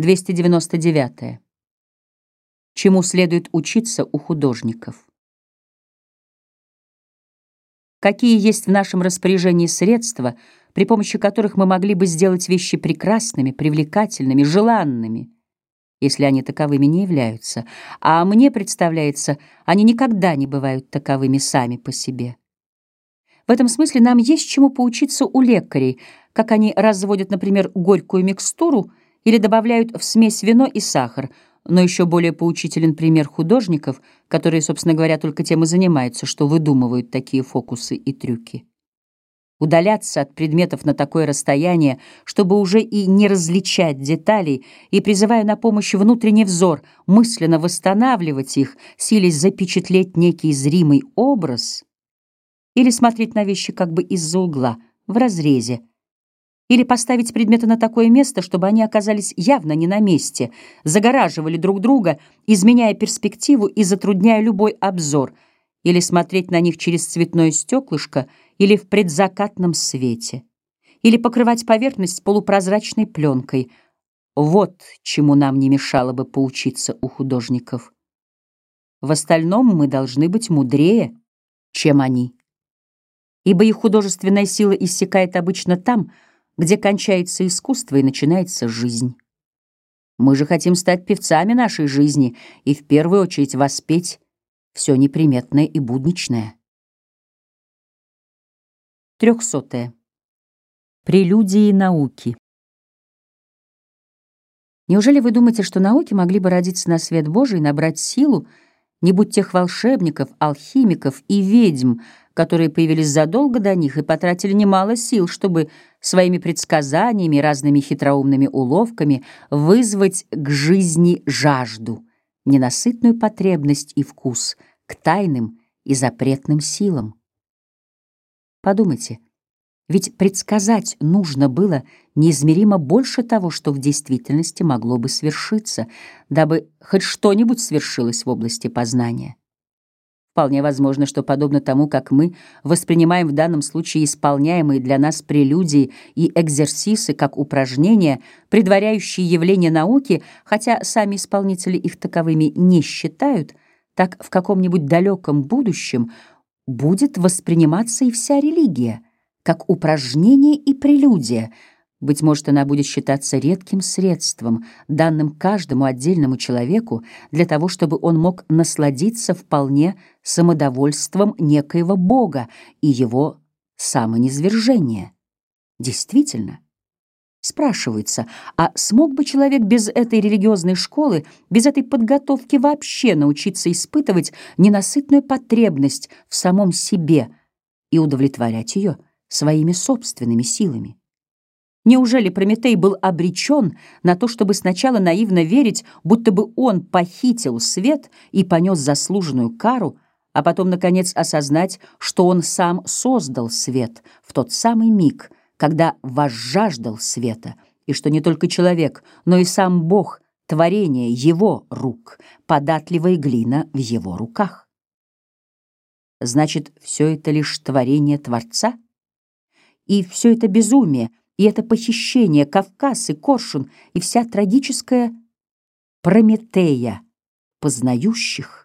299. Чему следует учиться у художников? Какие есть в нашем распоряжении средства, при помощи которых мы могли бы сделать вещи прекрасными, привлекательными, желанными, если они таковыми не являются, а мне представляется, они никогда не бывают таковыми сами по себе. В этом смысле нам есть чему поучиться у лекарей, как они разводят, например, горькую микстуру или добавляют в смесь вино и сахар, но еще более поучителен пример художников, которые, собственно говоря, только тем и занимаются, что выдумывают такие фокусы и трюки. Удаляться от предметов на такое расстояние, чтобы уже и не различать деталей, и, призывая на помощь внутренний взор, мысленно восстанавливать их, силясь запечатлеть некий зримый образ, или смотреть на вещи как бы из-за угла, в разрезе, или поставить предметы на такое место, чтобы они оказались явно не на месте, загораживали друг друга, изменяя перспективу и затрудняя любой обзор, или смотреть на них через цветное стеклышко или в предзакатном свете, или покрывать поверхность полупрозрачной пленкой. Вот чему нам не мешало бы поучиться у художников. В остальном мы должны быть мудрее, чем они. Ибо их художественная сила иссякает обычно там, где кончается искусство и начинается жизнь. Мы же хотим стать певцами нашей жизни и в первую очередь воспеть все неприметное и будничное. Трехсотое. Прелюдии науки. Неужели вы думаете, что науки могли бы родиться на свет Божий и набрать силу, не будь тех волшебников, алхимиков и ведьм, которые появились задолго до них и потратили немало сил, чтобы своими предсказаниями разными хитроумными уловками вызвать к жизни жажду, ненасытную потребность и вкус к тайным и запретным силам. Подумайте, ведь предсказать нужно было неизмеримо больше того, что в действительности могло бы свершиться, дабы хоть что-нибудь свершилось в области познания. Вполне возможно, что подобно тому, как мы воспринимаем в данном случае исполняемые для нас прелюдии и экзерсисы как упражнения, предваряющие явления науки, хотя сами исполнители их таковыми не считают, так в каком-нибудь далеком будущем будет восприниматься и вся религия, как упражнение и прелюдия — быть может, она будет считаться редким средством, данным каждому отдельному человеку для того, чтобы он мог насладиться вполне самодовольством некоего Бога и его самонизвержения. Действительно. Спрашивается, а смог бы человек без этой религиозной школы, без этой подготовки вообще научиться испытывать ненасытную потребность в самом себе и удовлетворять ее своими собственными силами? Неужели Прометей был обречен на то, чтобы сначала наивно верить, будто бы он похитил свет и понес заслуженную кару, а потом, наконец, осознать, что он сам создал свет в тот самый миг, когда возжаждал света, и что не только человек, но и сам Бог — творение его рук, податливая глина в его руках? Значит, все это лишь творение Творца? И все это безумие — и это похищение, Кавказ и Коршун, и вся трагическая Прометея познающих